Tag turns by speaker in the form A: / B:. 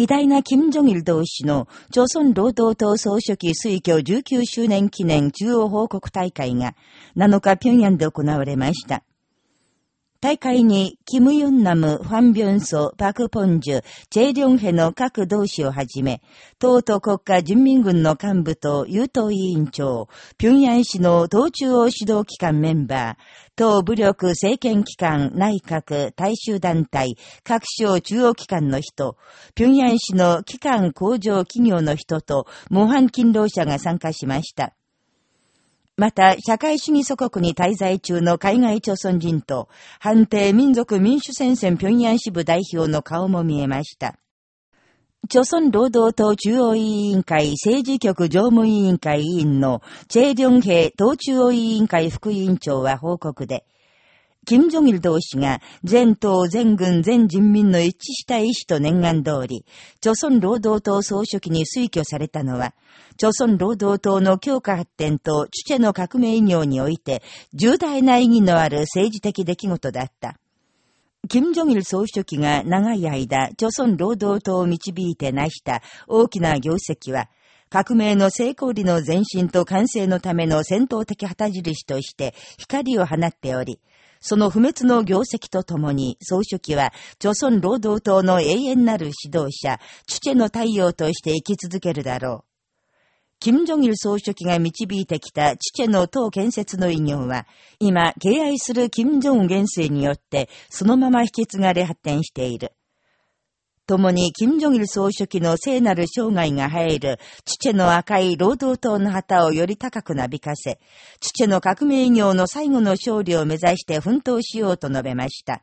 A: 偉大な金正日同士の、朝鮮労働党総書記推挙19周年記念中央報告大会が7日平壌で行われました。大会に、キム・ヨンナム、ファン・ビョンソ、パク・ポンジュ、チェ・リョンヘの各同志をはじめ、党と国家人民軍の幹部と優等委員長、平壌市の党中央指導機関メンバー、党武力政権機関、内閣、大衆団体、各省中央機関の人、平壌市の機関工場企業の人と、模範勤労者が参加しました。また、社会主義祖国に滞在中の海外朝鮮人と、判定民族民主戦線平壌支部代表の顔も見えました。朝鮮労働党中央委員会政治局常務委員会委員のチェ・リョンヘ党中央委員会副委員長は報告で、金正日同士が全党全軍全人民の一致した意思と念願通り、朝鮮労働党総書記に推挙されたのは、朝鮮労働党の強化発展とチュチェの革命業において重大な意義のある政治的出来事だった。金正日総書記が長い間、朝鮮労働党を導いて成した大きな業績は、革命の成功裏の前進と完成のための戦闘的旗印として光を放っており、その不滅の業績とともに、総書記は、朝鮮労働党の永遠なる指導者、チュチェの太陽として生き続けるだろう。金正日総書記が導いてきたチュチェの党建設の偉業は、今、敬愛する金正恩元帥によって、そのまま引き継がれ発展している。共に金正日総書記の聖なる生涯が入る、父の赤い労働党の旗をより高くなびかせ、父の革命業の最後の勝利を目指して奮闘しようと述べました。